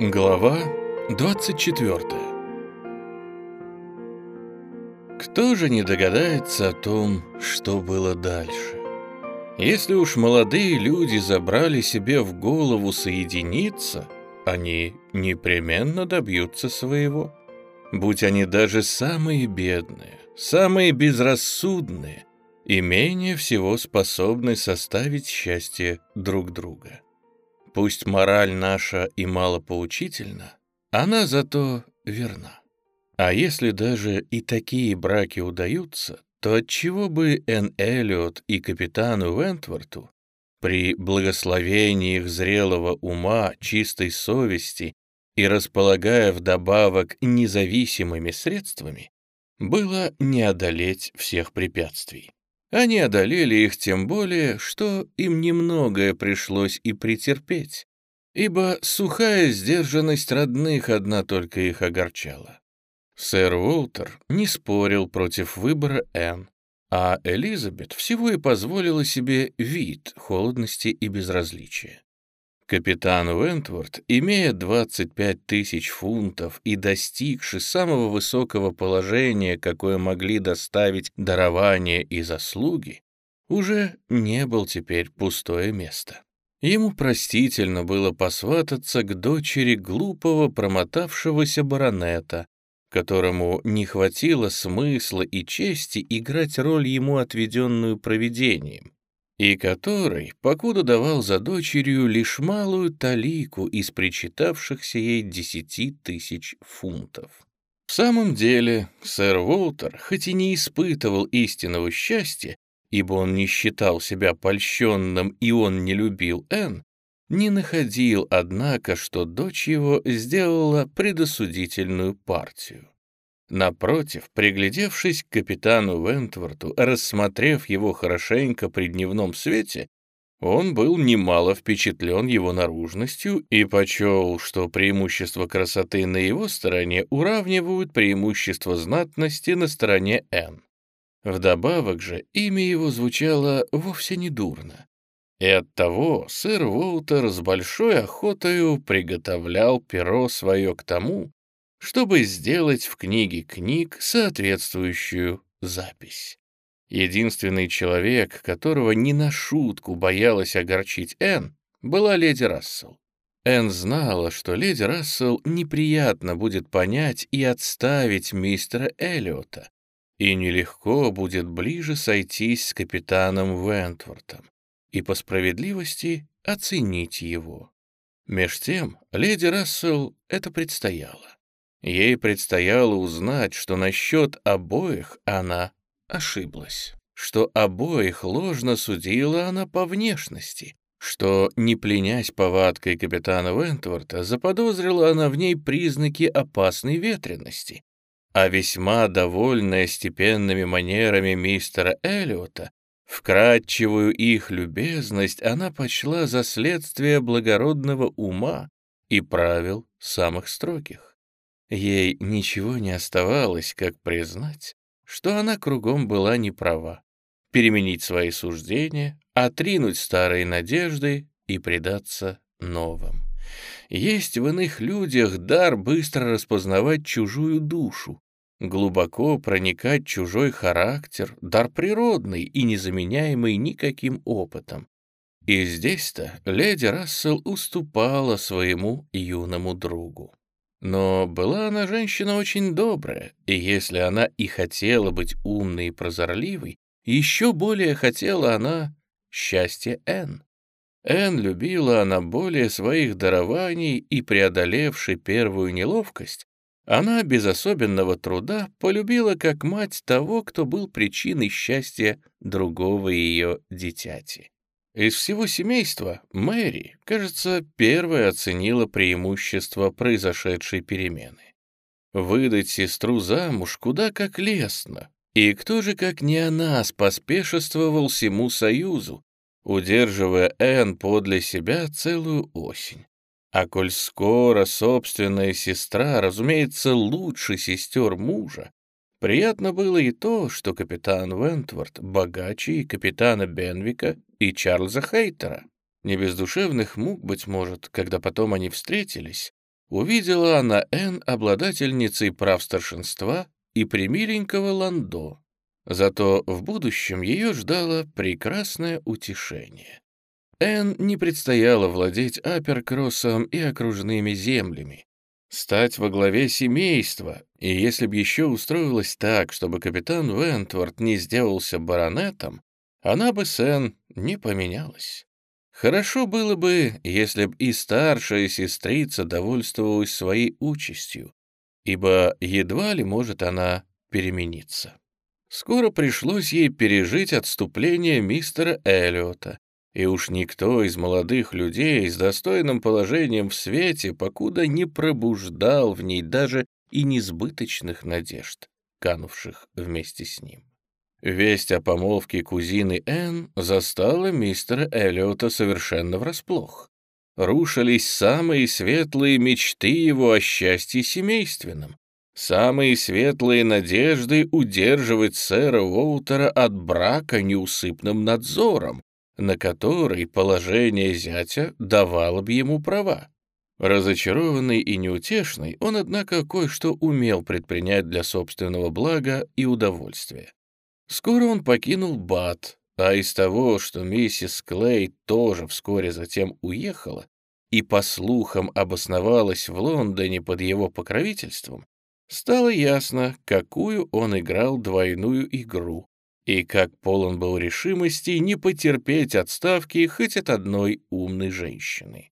Глава 24 Кто же не догадается о том, что было дальше? Если уж молодые люди забрали себе в голову соединиться, они непременно добьются своего. Будь они даже самые бедные, самые безрассудные и менее всего способны составить счастье друг друга. Пусть мораль наша и мало поучительна, она зато верна. А если даже и такие браки удаются, то отчего бы Эн Эллиот и капитану Вентворту при благословении их зрелого ума, чистой совести и располагая вдобавок независимыми средствами, было не одолеть всех препятствий. Они одолели их тем более, что им немногое пришлось и претерпеть, ибо сухая сдержанность родных одна только их огорчала. Сэр Уолтер не спорил против выбора Энн, а Элизабет всего и позволила себе вид холодности и безразличия. Капитан Уэнтворд, имея 25 тысяч фунтов и достигший самого высокого положения, какое могли доставить дарование и заслуги, уже не был теперь пустое место. Ему простительно было посвататься к дочери глупого промотавшегося баронета, которому не хватило смысла и чести играть роль ему отведенную провидением, и который, покуда давал за дочерью лишь малую талику из причитавшихся ей десяти тысяч фунтов. В самом деле, сэр Уолтер, хоть и не испытывал истинного счастья, ибо он не считал себя польщенным и он не любил Энн, не находил, однако, что дочь его сделала предосудительную партию. Напротив, приглядевшись к капитану Вентворту, рассмотрев его хорошенько при дневном свете, он был немало впечатлен его наружностью и почел, что преимущества красоты на его стороне уравнивают преимущество знатности на стороне Н. Вдобавок же имя его звучало вовсе не дурно. И оттого сэр Уолтер с большой охотою приготовлял перо свое к тому, чтобы сделать в книге книг соответствующую запись. Единственный человек, которого не на шутку боялась огорчить Энн, была леди Рассел. Энн знала, что леди Рассел неприятно будет понять и отставить мистера Эллиота, и нелегко будет ближе сойтись с капитаном Вентвортом и по справедливости оценить его. Меж тем, леди Рассел это предстояло. Ей предстояло узнать, что насчет обоих она ошиблась, что обоих ложно судила она по внешности, что, не пленясь повадкой капитана Вентворта, заподозрила она в ней признаки опасной ветренности, а весьма довольная степенными манерами мистера Эллиота, вкрадчивую их любезность она почла за следствие благородного ума и правил самых строгих. Ей ничего не оставалось, как признать, что она кругом была не права, переменить свои суждения, отринуть старые надежды и предаться новым. Есть в иных людях дар быстро распознавать чужую душу, глубоко проникать чужой характер, дар природный и незаменяемый никаким опытом. И здесь-то леди Рассел уступала своему юному другу. Но была она женщина очень добрая, и если она и хотела быть умной и прозорливой, еще более хотела она счастья Энн. Энн любила она более своих дарований и, преодолевши первую неловкость, она без особенного труда полюбила как мать того, кто был причиной счастья другого ее дитяти. Из всего семейства Мэри, кажется, первая оценила преимущество произошедшей перемены. Выдать сестру замуж куда как лестно, и кто же, как не она, споспешествовал всему союзу, удерживая Энн подле себя целую осень. А коль скоро собственная сестра, разумеется, лучше сестер мужа, Приятно было и то, что капитан Вентворд богаче и капитана Бенвика, и Чарльза Хейтера. Не без душевных мук, быть может, когда потом они встретились, увидела она Энн обладательницей прав старшинства и примиленького Ландо. Зато в будущем ее ждало прекрасное утешение. Энн не предстояло владеть аперкроссом и окружными землями, стать во главе семейства, и если б еще устроилось так, чтобы капитан Вентворд не сделался баронетом, она бы с Энн не поменялась. Хорошо было бы, если б и старшая сестрица довольствовалась своей участью, ибо едва ли может она перемениться. Скоро пришлось ей пережить отступление мистера Эллиота, и уж никто из молодых людей с достойным положением в свете покуда не пробуждал в ней даже и несбыточных надежд, канувших вместе с ним. Весть о помолвке кузины Энн застала мистера Эллиота совершенно врасплох. Рушились самые светлые мечты его о счастье семейственном, самые светлые надежды удерживать сэра Уолтера от брака неусыпным надзором, на который положение зятя давало бы ему права. Разочарованный и неутешный, он, однако, кое-что умел предпринять для собственного блага и удовольствия. Скоро он покинул Бат, а из того, что миссис Клей тоже вскоре затем уехала и, по слухам, обосновалась в Лондоне под его покровительством, стало ясно, какую он играл двойную игру и как полон был решимости не потерпеть отставки хоть от одной умной женщины.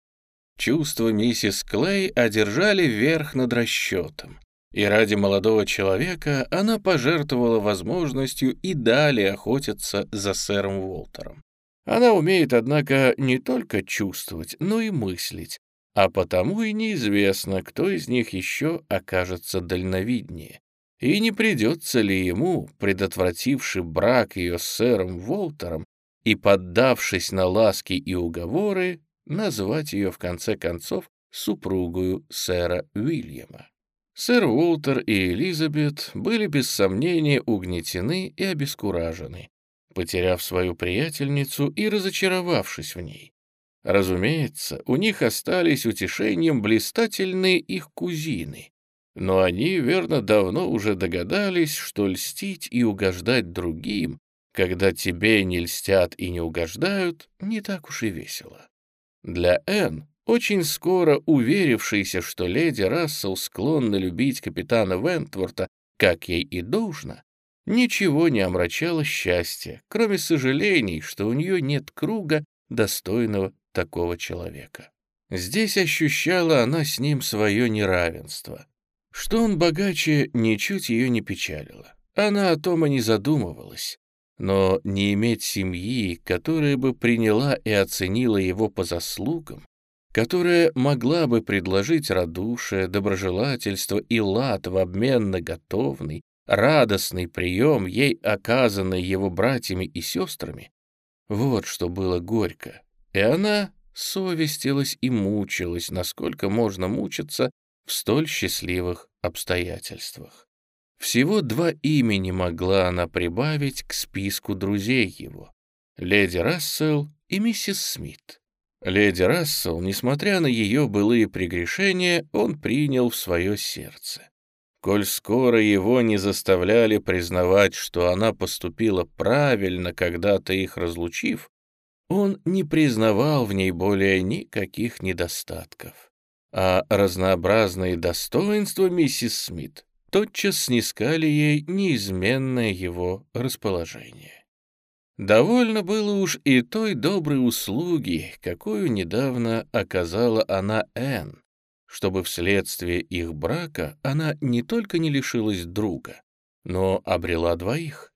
Чувства миссис Клей одержали верх над расчетом, и ради молодого человека она пожертвовала возможностью и далее охотиться за сэром Уолтером. Она умеет, однако, не только чувствовать, но и мыслить, а потому и неизвестно, кто из них еще окажется дальновиднее. И не придется ли ему, предотвративший брак ее с сэром Волтером и поддавшись на ласки и уговоры, назвать ее в конце концов супругою сэра Уильяма. Сэр Уолтер и Элизабет были без сомнения угнетены и обескуражены, потеряв свою приятельницу и разочаровавшись в ней. Разумеется, у них остались утешением блистательные их кузины, но они, верно, давно уже догадались, что льстить и угождать другим, когда тебе не льстят и не угождают, не так уж и весело. Для Энн, очень скоро уверившейся, что леди Рассел склонна любить капитана Вентворта, как ей и должно, ничего не омрачало счастья, кроме сожалений, что у нее нет круга, достойного такого человека. Здесь ощущала она с ним свое неравенство. Что он богаче, ничуть ее не печалило. Она о том и не задумывалась. Но не иметь семьи, которая бы приняла и оценила его по заслугам, которая могла бы предложить радушие, доброжелательство и лад в обмен на готовный, радостный прием, ей оказанный его братьями и сестрами, вот что было горько. И она совестилась и мучилась, насколько можно мучиться в столь счастливых обстоятельствах. Всего два имени могла она прибавить к списку друзей его — леди Рассел и миссис Смит. Леди Рассел, несмотря на ее былые прегрешения, он принял в свое сердце. Коль скоро его не заставляли признавать, что она поступила правильно, когда-то их разлучив, он не признавал в ней более никаких недостатков а разнообразные достоинства миссис Смит тотчас снискали ей неизменное его расположение. Довольно было уж и той доброй услуги, какую недавно оказала она Энн, чтобы вследствие их брака она не только не лишилась друга, но обрела двоих.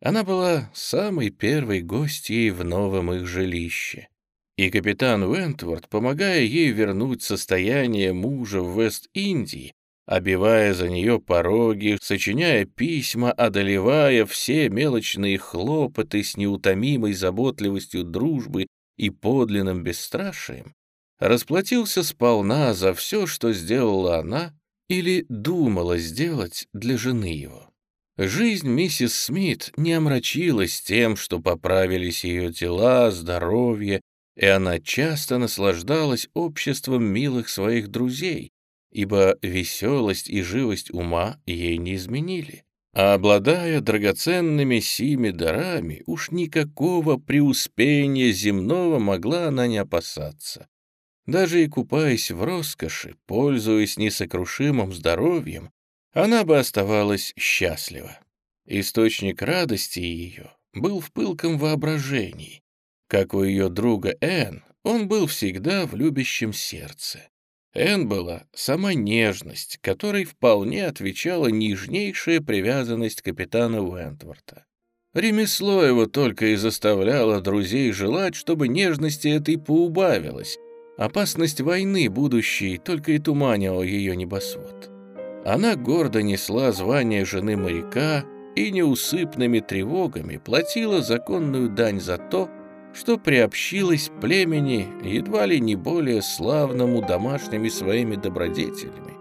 Она была самой первой гостьей в новом их жилище, и капитан Уэнтворд, помогая ей вернуть состояние мужа в Вест-Индии, обивая за нее пороги, сочиняя письма, одолевая все мелочные хлопоты с неутомимой заботливостью дружбы и подлинным бесстрашием, расплатился сполна за все, что сделала она или думала сделать для жены его. Жизнь миссис Смит не омрачилась тем, что поправились ее дела, здоровье и она часто наслаждалась обществом милых своих друзей, ибо веселость и живость ума ей не изменили. А обладая драгоценными сими дарами, уж никакого преуспения земного могла она не опасаться. Даже и купаясь в роскоши, пользуясь несокрушимым здоровьем, она бы оставалась счастлива. Источник радости ее был в пылком воображении. Как у ее друга Энн, он был всегда в любящем сердце. Энн была сама нежность, которой вполне отвечала нежнейшая привязанность капитана Уэнтворта. Ремесло его только и заставляло друзей желать, чтобы нежности этой поубавилось. Опасность войны будущей только и туманила ее небосвод. Она гордо несла звание жены моряка и неусыпными тревогами платила законную дань за то, что приобщилась племени едва ли не более славному домашними своими добродетелями,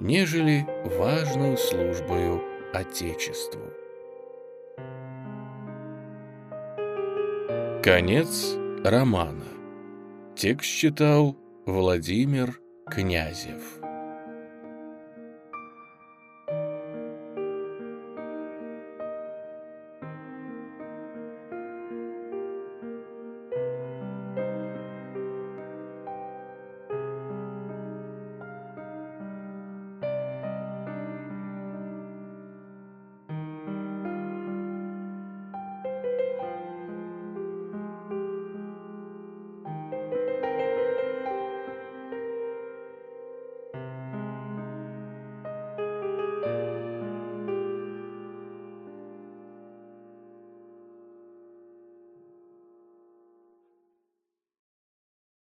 нежели важную службою Отечеству. Конец романа. Текст читал Владимир Князев.